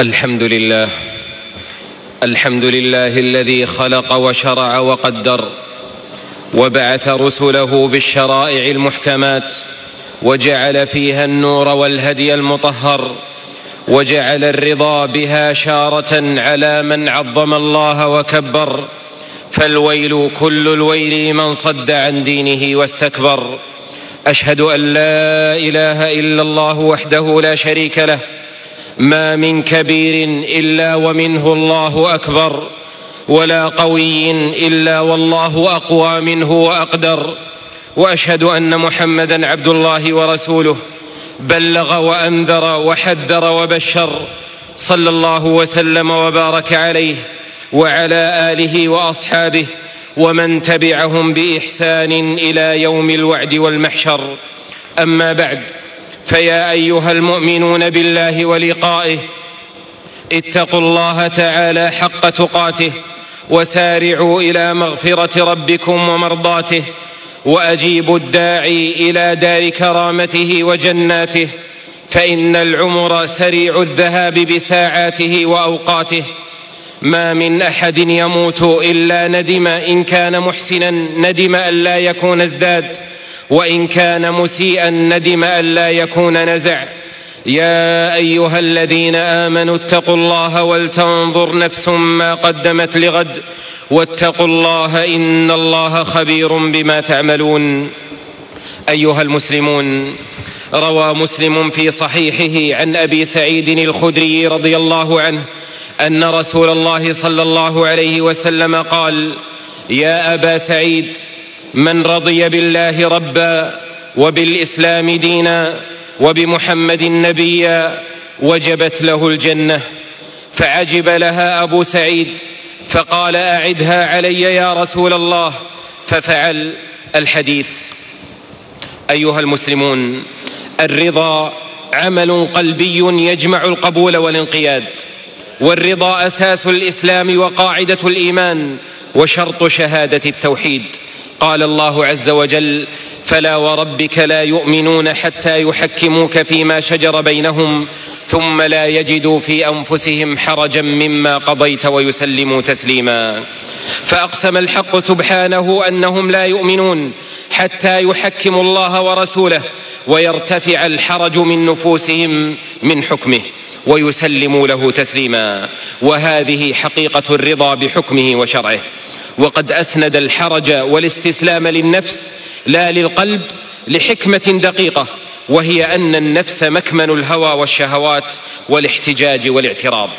الحمد لله. الحمد لله الذي خلق وشرع وقدر وبعث رسله بالشرائع المحكمات وجعل فيها النور والهدي المطهر وجعل الرضا بها شارة على من عظم الله وكبر. فالويل كل الويل من صد عن دينه واستكبر. أشهد أن لا إله إلا الله وحده لا شريك له ما من كبير إلا ومنه الله أكبر ولا قوي إلا والله أقوى منه وأقدر. وأشهد أن محمدا عبد الله ورسوله بلغ وأنذر وحذر وبشر. صلى الله وسلم وبارك عليه وعلى آله وأصحابه ومن تبعهم بإحسان إلى يوم الوعد والمحشر. أما بعد فيا أيها المؤمنون بالله ولقائه اتقوا الله تعالى حق تقاته وسارعوا إلى مغفرة ربكم ومرضاته وأجيبوا الداعي إلى دار كرامته وجناته فإن العمر سريع الذهاب بساعاته وأوقاته. ما من أحد يموت إلا ندم إن كان محسنا ندم الا يكون ازداد. وإن كان مسيئا ندم الا يكون نزع. يا أيها الذين آمنوا اتقوا الله ولتنظر نفس ما قدمت لغد. واتقوا الله إن الله خبير بما تعملون. أيها المسلمون روى مسلم في صحيحه عن أبي سعيد الخدري رضي الله عنه أن رسول الله صلى الله عليه وسلم قال يا أبا سعيد من رضي بالله ربا وبالإسلام دينا وبمحمد نبيا وجبت له الجنة فعجب لها أبو سعيد فقال أعدها علي يا رسول الله ففعل الحديث. أيها المسلمون الرضا عمل قلبي يجمع القبول والانقياد والرضا أساس الإسلام وقاعدة الإيمان وشرط شهادة التوحيد. قال الله عز وجل فلا وربك لا يؤمنون حتى يحكموك فيما شجر بينهم ثم لا يجدوا في أنفسهم حرجا مما قضيت ويسلموا تسليما فأقسم الحق سبحانه أنهم لا يؤمنون حتى يحكموا الله ورسوله ويرتفع الحرج من نفوسهم من حكمه ويسلموا له تسليما. وهذه حقيقة الرضا بحكمه وشرعه. وقد أسند الحرج والاستسلام للنفس لا للقلب لحكمة دقيقة وهي أن النفس مكمن الهوى والشهوات والاحتجاج والاعتراض.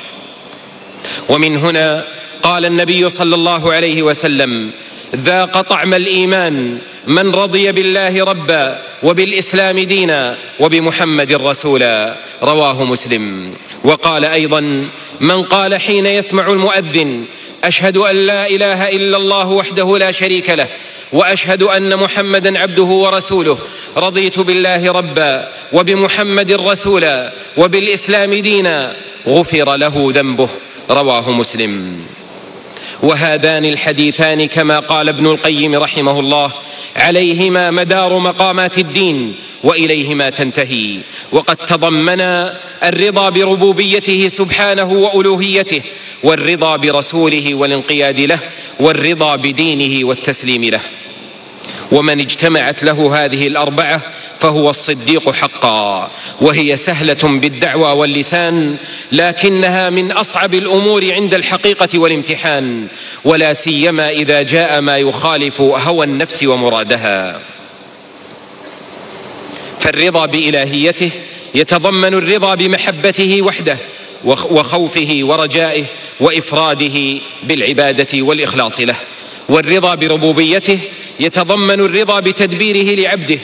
ومن هنا قال النبي صلى الله عليه وسلم ذاق طعم الإيمان من رضي بالله ربا وبالإسلام دينا وبمحمد رسولا رواه مسلم. وقال أيضا من قال حين يسمع المؤذن أشهد أن لا إله إلا الله وحده لا شريك له وأشهد أن محمدا عبده ورسوله. رضيت بالله ربا وبمحمد رسولا وبالإسلام دينا غفر له ذنبه. رواه مسلم. وهذان الحديثان كما قال ابن القيم رحمه الله عليهما مدار مقامات الدين وإليهما تنتهي. وقد تضمنا الرضا بربوبيته سبحانه وألوهيته والرضا برسوله والانقياد له والرضا بدينه والتسليم له. ومن اجتمعت له هذه الأربعة فهو الصديق حقا وهي سهلة بالدعوى واللسان لكنها من أصعب الأمور عند الحقيقة والامتحان ولا سيما إذا جاء ما يخالف هوى النفس ومرادها. فالرضا بإلهيته يتضمن الرضا بمحبته وحده وخوفه ورجائه وإفراده بالعبادة والإخلاص له. والرضا بربوبيته يتضمن الرضا بتدبيره لعبده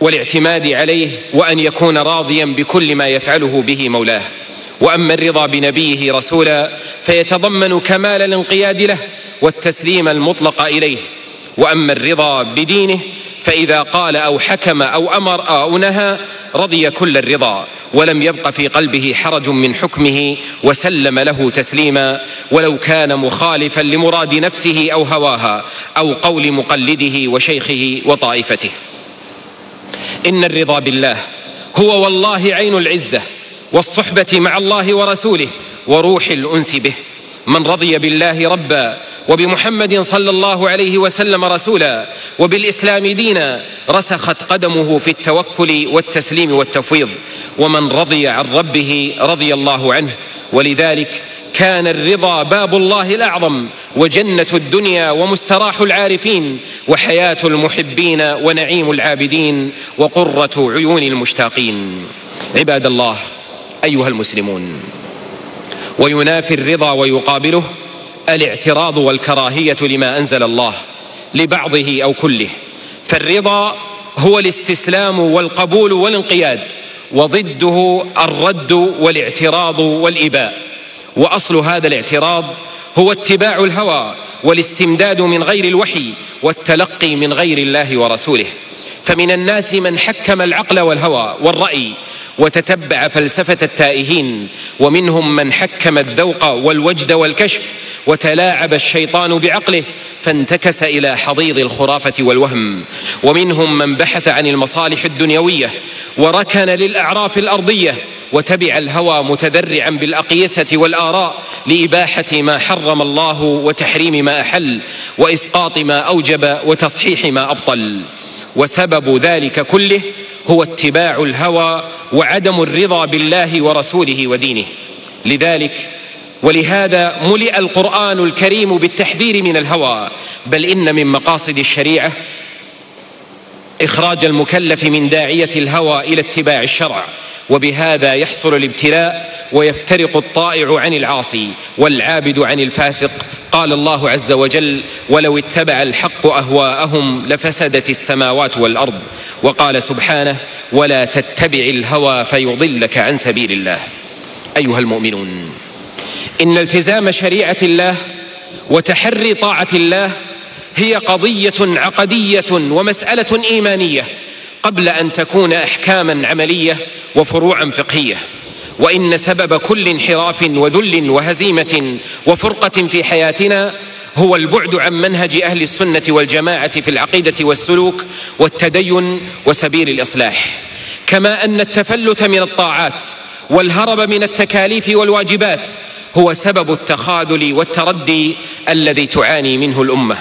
والاعتماد عليه وأن يكون راضيا بكل ما يفعله به مولاه. وأما الرضا بنبيه رسولا فيتضمن كمال الانقياد له والتسليم المطلق إليه. وأما الرضا بدينه فإذا قال أو حكم أو أمر أو نهى رضي كل الرضا ولم يبق في قلبه حرج من حكمه وسلم له تسليما. ولو كان مخالفا لمراد نفسه أو هواها أو قول مقلده وشيخه وطائفته. إن الرضا بالله هو والله عين العزة والصحبة مع الله ورسوله وروح الأنس به. من رضي بالله ربا وبمحمد صلى الله عليه وسلم رسولا وبالإسلام دينا رسخت قدمه في التوكل والتسليم والتفويض. ومن رضي عن ربه رضي الله عنه. ولذلك كان الرضا باب الله الأعظم وجنة الدنيا ومستراح العارفين وحياة المحبين ونعيم العابدين وقرة عيون المشتاقين. عباد الله أيها المسلمون وينافي الرضا ويقابله الاعتراض والكراهية لما أنزل الله لبعضه أو كله. فالرضا هو الاستسلام والقبول والانقياد وضده الرد والاعتراض والإباء. وأصل هذا الاعتراض هو اتباع الهوى والاستمداد من غير الوحي والتلقي من غير الله ورسوله. فمن الناس من حكم العقل والهوى والرأي وتتبع فلسفة التائهين ومنهم من حكم الذوق والوجد والكشف وتلاعب الشيطان بعقله فانتكس إلى حضيض الخرافة والوهم. ومنهم من بحث عن المصالح الدنيوية وركن للأعراف الأرضية وتبع الهوى متذرعا بالأقيسة والآراء لإباحة ما حرم الله وتحريم ما أحل وإسقاط ما أوجب وتصحيح ما أبطل. وسبب ذلك كله هو اتباع الهوى وعدم الرضا بالله ورسوله ودينه. لذلك ولهذا ملئ القرآن الكريم بالتحذير من الهوى بل إن من مقاصد الشريعة إخراج المكلف من داعية الهوى إلى اتباع الشرع وبهذا يحصل الابتلاء ويفترق الطائع عن العاصي والعابد عن الفاسق. قال الله عز وجل ولو اتبع الحق أهواءهم لفسدت السماوات والأرض وقال سبحانه ولا تتبع الهوى فيضلك عن سبيل الله أيها المؤمنون. إن التزام شريعة الله وتحري طاعة الله هي قضية عقدية ومسألة إيمانية قبل أن تكون أحكاما عملية وفروعا فقهية. وإن سبب كل انحراف وذل وهزيمة وفرقة في حياتنا هو البعد عن منهج أهل السنة والجماعة في العقيدة والسلوك والتدين وسبيل الإصلاح. كما أن التفلت من الطاعات والهرب من التكاليف والواجبات هو سبب التخاذل والتردي الذي تعاني منه الأمة.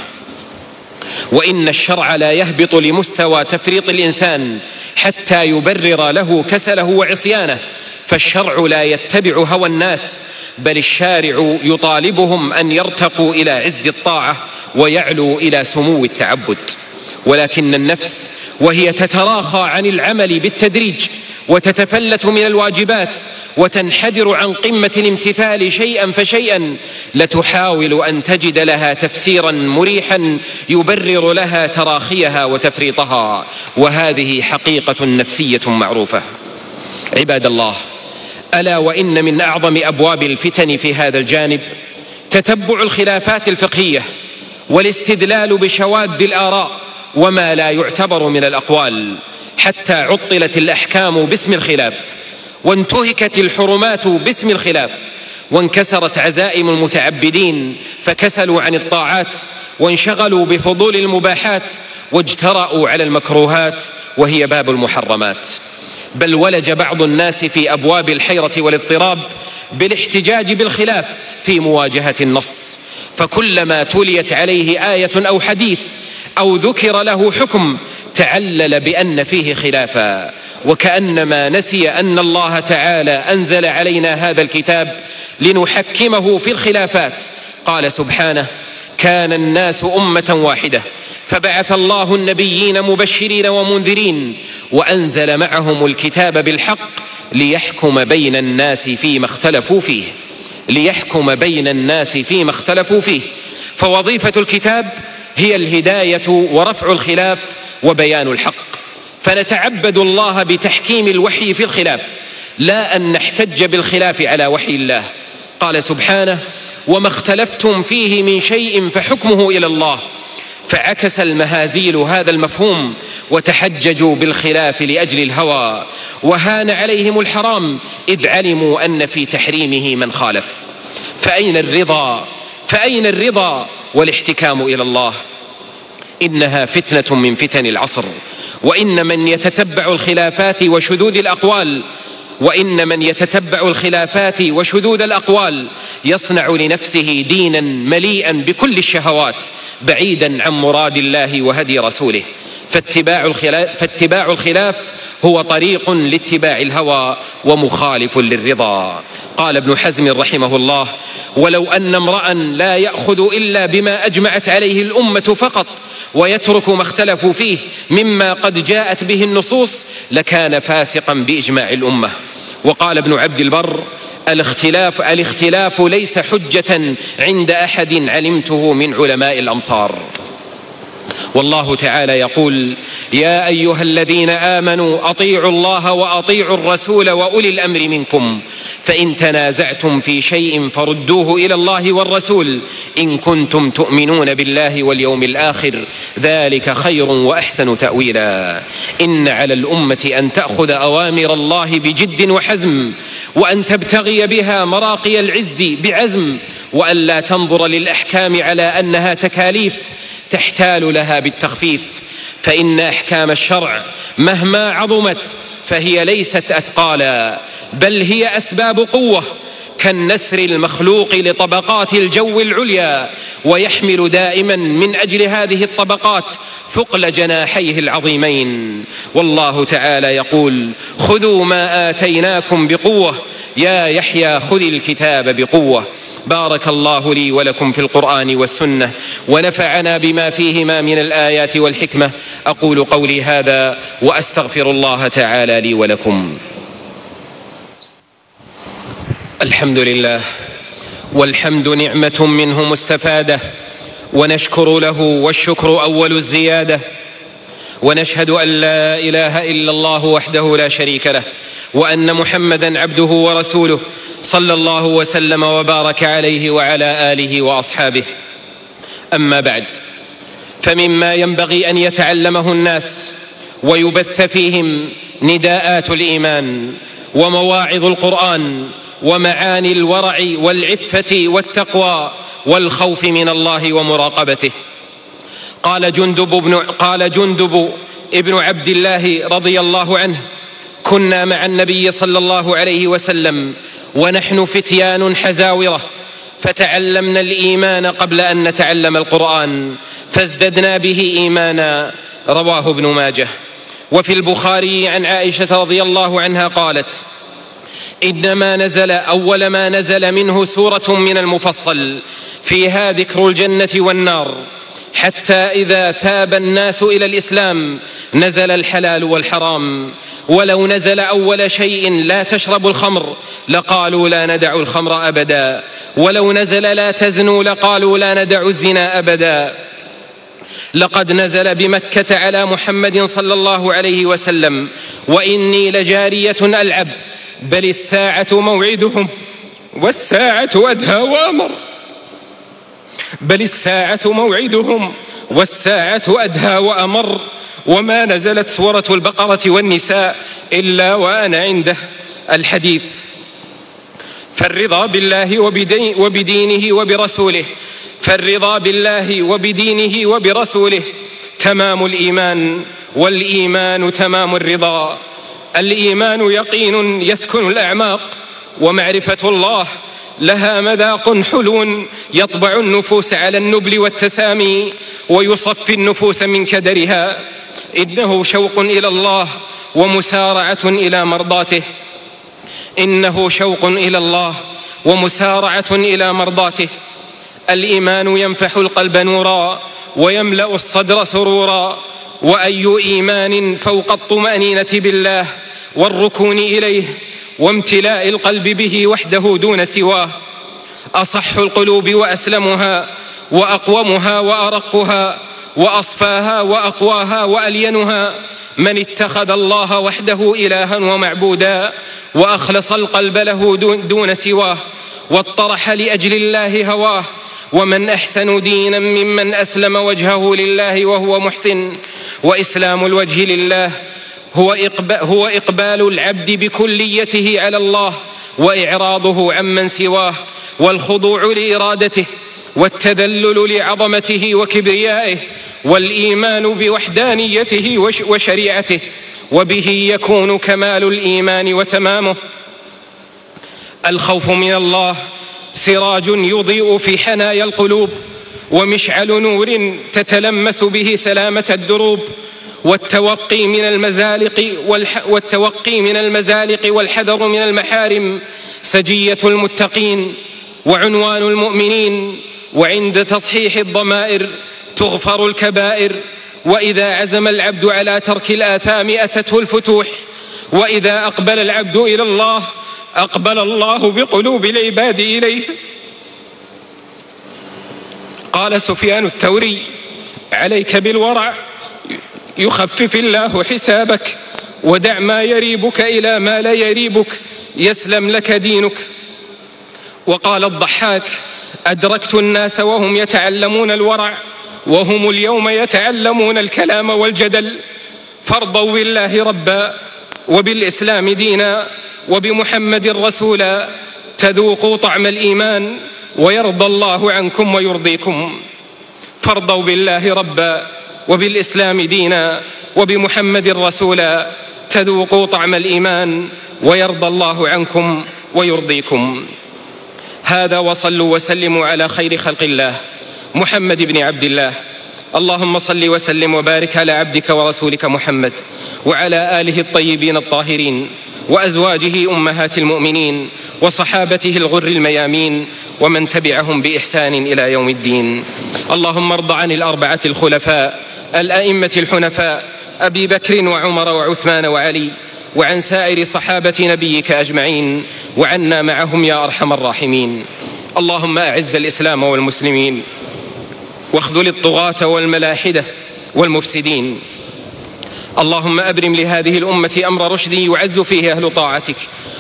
وإن الشرع لا يهبط لمستوى تفريط الإنسان حتى يبرر له كسله وعصيانه فالشرع لا يتبع هوى الناس بل الشارع يطالبهم أن يرتقوا إلى عز الطاعة ويعلوا إلى سمو التعبد. ولكن النفس وهي تتراخى عن العمل بالتدريج وتتفلت من الواجبات وتنحدر عن قمة الامتثال شيئا فشيئا لتحاول أن تجد لها تفسيرا مريحا يبرر لها تراخيها وتفريطها. وهذه حقيقة نفسية معروفة. عباد الله ألا وإن من أعظم أبواب الفتن في هذا الجانب تتبع الخلافات الفقهية والاستدلال بشواذ الآراء وما لا يعتبر من الأقوال. حتى عطلت الأحكام باسم الخلاف وانتهكت الحرمات باسم الخلاف وانكسرت عزائم المتعبدين فكسلوا عن الطاعات وانشغلوا بفضول المباحات واجترأوا على المكروهات وهي باب المحرمات. بل ولج بعض الناس في أبواب الحيرة والاضطراب بالاحتجاج بالخلاف في مواجهة النص. فكلما تليت عليه آية أو حديث أو ذكر له حكم تعلل بأن فيه خلافا وكأنما نسي أن الله تعالى أنزل علينا هذا الكتاب لنحكمه في الخلافات. قال سبحانه كان الناس أمة واحدة فبعث الله النبيين مبشرين ومنذرين وأنزل معهم الكتاب بالحق ليحكم بين الناس فيما اختلفوا فيه ليحكم بين الناس فيما اختلفوا فيه. فوظيفة الكتاب هي الهداية ورفع الخلاف وبيان الحق. فنتعبد الله بتحكيم الوحي في الخلاف لا أن نحتج بالخلاف على وحي الله. قال سبحانه وما اختلفتم فيه من شيء فحكمه إلى الله. فعكس المهازيل هذا المفهوم وتحججوا بالخلاف لأجل الهوى. وهان عليهم الحرام إذ علموا أن في تحريمه من خالف. فأين الرضا؟ فأين الرضا والاحتكام إلى الله؟ إنها فتنة من فتن العصر. وإن من يتتبع الخلافات وشذوذ الأقوال وإن من يتتبع الخلافات وشذوذ الأقوال يصنع لنفسه دينا مليئا بكل الشهوات بعيدا عن مراد الله وهدي رسوله. فاتباع الخلاف, فاتباع الخلاف هو طريق لاتباع الهوى ومخالف للرضا. قال ابن حزم رحمه الله ولو أن امرأ لا يأخذ إلا بما أجمعت عليه الأمة فقط ويترك ما اختلفوا فيه. مما قد جاءت به النصوص لكان فاسقا بإجماع الأمة. وقال ابن عبد البر الاختلاف الاختلاف ليس حجة عند أحد علمته من علماء الأمصار. والله تعالى يقول يا أيها الذين آمنوا أطيعوا الله وأطيعوا الرسول وأولي الأمر منكم فإن تنازعتم في شيء فردوه إلى الله والرسول إن كنتم تؤمنون بالله واليوم الآخر ذلك خير وأحسن تأويلا. إن على الأمة أن تأخذ أوامر الله بجد وحزم وأن تبتغي بها مراقي العز بعزم وأن لا تنظر للأحكام على أنها تكاليف تحتال لها بالتخفيف فإن أحكام الشرع مهما عظمت فهي ليست أثقالا بل هي أسباب قوة كالنسر المخلوق لطبقات الجو العليا ويحمل دائما من أجل هذه الطبقات ثقل جناحيه العظيمين. والله تعالى يقول خذوا ما آتيناكم بقوة يا يحيى خذ الكتاب بقوة. بارك الله لي ولكم في القرآن والسنة ونفعنا بما فيهما من الآيات والحكمة. أقول قولي هذا وأستغفر الله تعالى لي ولكم. الحمد لله والحمد نعمة منه مستفادة ونشكر له والشكر أول الزيادة ونشهد أن لا إله إلا الله وحده لا شريك له وأن محمدا عبده ورسوله صلى الله وسلم وبارك عليه وعلى آله وأصحابه. أما بعد فمما ينبغي أن يتعلمه الناس ويبث فيهم نداءات الإيمان ومواعظ القرآن ومعاني الورع والعفة والتقوى والخوف من الله ومراقبته. قال جندب بن قال جندب ابن عبد الله رضي الله عنه كنا مع النبي صلى الله عليه وسلم ونحن فتيان حزاورة فتعلمنا الإيمان قبل أن نتعلم القرآن فازددنا به إيمانا. رواه ابن ماجه. وفي البخاري عن عائشة رضي الله عنها قالت إنما نزل أول ما نزل منه سورة من المفصل فيها ذكر الجنة والنار حتى إذا ثاب الناس إلى الإسلام نزل الحلال والحرام. ولو نزل أول شيء لا تشرب الخمر لقالوا لا ندع الخمر أبدا. ولو نزل لا تزنوا لقالوا لا ندع الزنا أبدا. لقد نزل بمكة على محمد صلى الله عليه وسلم. وإني لجارية ألعب بل الساعة موعدهم والساعة أدهى وأمر. بل الساعة موعدهم والساعة أدهى وأمر وما نزلت سورة البقرة والنساء إلا وأنا عنده الحديث. فالرضا بالله وبدينه وبرسوله فالرضا بالله وبدينه وبرسوله تمام الإيمان والإيمان تمام الرضا. الإيمان يقين يسكن الأعماق ومعرفة الله لها مذاق حلو يطبع النفوس على النبل والتسامي ويصفي النفوس من كدرها. إنه شوق إلى الله ومسارعة إلى مرضاته. إنه شوق إلى الله ومسارعة إلى مرضاته. الإيمان ينفح القلب نورا ويملأ الصدر سرورا. وأي إيمان فوق الطمأنينة بالله والركون إليه وامتلاء القلب به وحده دون سواه. أصح القلوب وأسلمها وأقومها وأرقها وأصفاها وأقواها وألينها. من اتخذ الله وحده إلها ومعبودا وأخلص القلب له دون سواه. واطرح لأجل الله هواه. ومن أحسن دينا ممن أسلم وجهه لله وهو محسن. وإسلام الوجه لله هو هو إقبال العبد بكليته على الله وإعراضه عمن سواه والخضوع لإرادته والتذلل لعظمته وكبريائه والإيمان بوحدانيته وشريعته وبه يكون كمال الإيمان وتمامه. الخوف من الله سراج يضيء في حنايا القلوب ومشعل نور تتلمس به سلامة الدروب والتوقي من المزالق والتوقي من المزالق والحذر من المحارم سجية المتقين وعنوان المؤمنين وعند تصحيح الضمائر تغفر الكبائر وإذا عزم العبد على ترك الآثام أتته الفتوح وإذا أقبل العبد إلى الله أقبل الله بقلوب العباد إليه. قال سفيان الثوري عليك بالورع يخفف الله حسابك. ودع ما يريبك إلى ما لا يريبك. يسلم لك دينك. وقال الضحاك أدركت الناس وهم يتعلمون الورع وهم اليوم يتعلمون الكلام والجدل. فارضوا بالله ربا وبالإسلام دينا وبمحمد رسولا. تذوقوا طعم الإيمان ويرضى الله عنكم ويرضيكم. فارضوا بالله ربا وبالإسلام دينا وبمحمد رسولا تذوقوا طعم الإيمان ويرضى الله عنكم ويرضيكم. هذا وصلوا وسلموا على خير خلق الله محمد بن عبد الله. اللهم صل وسلم وبارك على عبدك ورسولك محمد وعلى آله الطيبين الطاهرين وأزواجه أمهات المؤمنين وصحابته الغر الميامين ومن تبعهم بإحسان إلى يوم الدين. اللهم ارض عن الأربعة الخلفاء الأئمة الحنفاء أبي بكر وعمر وعثمان وعلي وعن سائر صحابة نبيك أجمعين وعنا معهم يا أرحم الراحمين. اللهم أعز الإسلام والمسلمين واخذل الطغاة والملاحدة والمفسدين. اللهم أبرم لهذه الأمة أمر رشد يعز فيه أهل طاعتك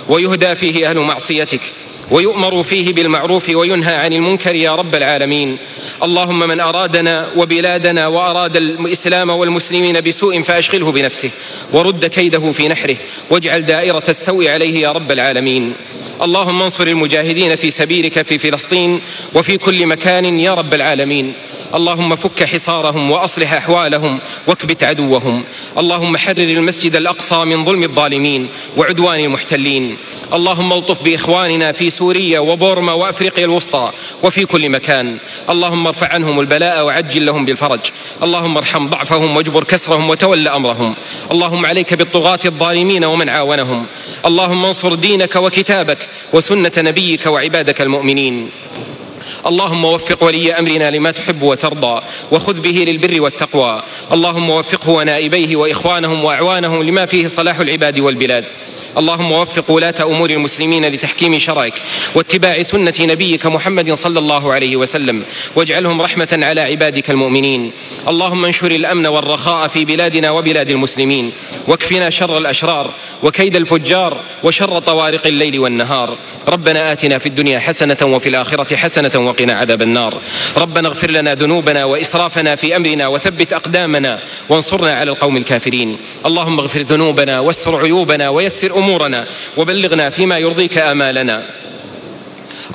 ويهدى فيه أهل معصيتك. ويؤمر فيه بالمعروف وينهى عن المنكر يا رب العالمين. اللهم من أرادنا وبلادنا وأراد الإسلام والمسلمين بسوء فأشغله بنفسه ورد كيده في نحره واجعل دائرة السوء عليه يا رب العالمين. اللهم انصر المجاهدين في سبيلك في فلسطين وفي كل مكان يا رب العالمين. اللهم فك حصارهم وأصلح أحوالهم واكبت عدوهم. اللهم حرر المسجد الأقصى من ظلم الظالمين وعدوان المحتلين. اللهم الطف بإخواننا في سوريا وبورما وأفريقيا الوسطى وفي كل مكان. اللهم ارفع عنهم البلاء وعجل لهم بالفرج. اللهم ارحم ضعفهم واجبر كسرهم وتول أمرهم. اللهم عليك بالطغاة الظالمين ومن عاونهم. اللهم انصر دينك وكتابك وسنة نبيك وعبادك المؤمنين. اللهم وفق ولي أمرنا لما تحب وترضى وخذ به للبر والتقوى. اللهم وفقه ونائبيه وإخوانهم وأعوانهم لما فيه صلاح العباد والبلاد. اللهم وفق ولاة أمور المسلمين لتحكيم شرعك واتباع سنة نبيك محمد صلى الله عليه وسلم واجعلهم رحمة على عبادك المؤمنين. اللهم انشر الأمن والرخاء في بلادنا وبلاد المسلمين واكفنا شر الأشرار وكيد الفجار وشر طوارق الليل والنهار. ربنا آتنا في الدنيا حسنة وفي الآخرة حسنة وقنا عذاب النار. ربنا اغفر لنا ذنوبنا وإسرافنا في أمرنا وثبت أقدامنا وانصرنا على القوم الكافرين. اللهم اغفر ذنوبنا واستر عيوبنا ويسر أمورنا وبلغنا فيما يرضيك آمالنا.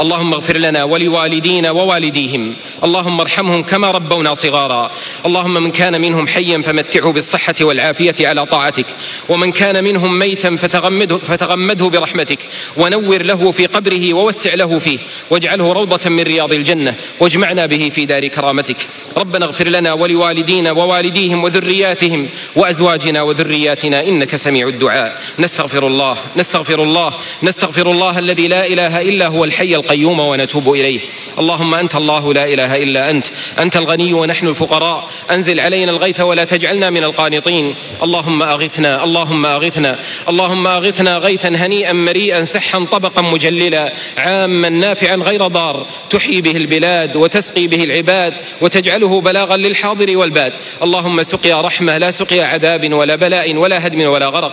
اللهم اغفر لنا ولوالدينا ووالديهم. اللهم ارحمهم كما ربونا صغارا. اللهم من كان منهم حيا فمتعه بالصحة والعافية على طاعتك. ومن كان منهم ميتا فتغمده, فتغمده برحمتك. ونور له في قبره ووسع له فيه. واجعله روضة من رياض الجنة. واجمعنا به في دار كرامتك. ربنا اغفر لنا ولوالدينا ووالديهم وذرياتهم وأزواجنا وذرياتنا إنك سميع الدعاء. نستغفر الله نستغفر الله نستغفر الله الذي لا إله إلا هو الحي القيوم ونتوب إليه. اللهم أنت الله لا إله إلا أنت. أنت الغني ونحن الفقراء. أنزل علينا الغيث ولا تجعلنا من القانطين. اللهم أغثنا اللهم أغثنا اللهم أغثنا غيثا هنيئا مريئا سحا طبقا مجللا. عاما نافعا غير ضار. تحيي به البلاد وتسقي به العباد وتجعله بلاغا للحاضر والباد. اللهم سقيا رحمة لا سقيا عذاب ولا بلاء ولا هدم ولا غرق.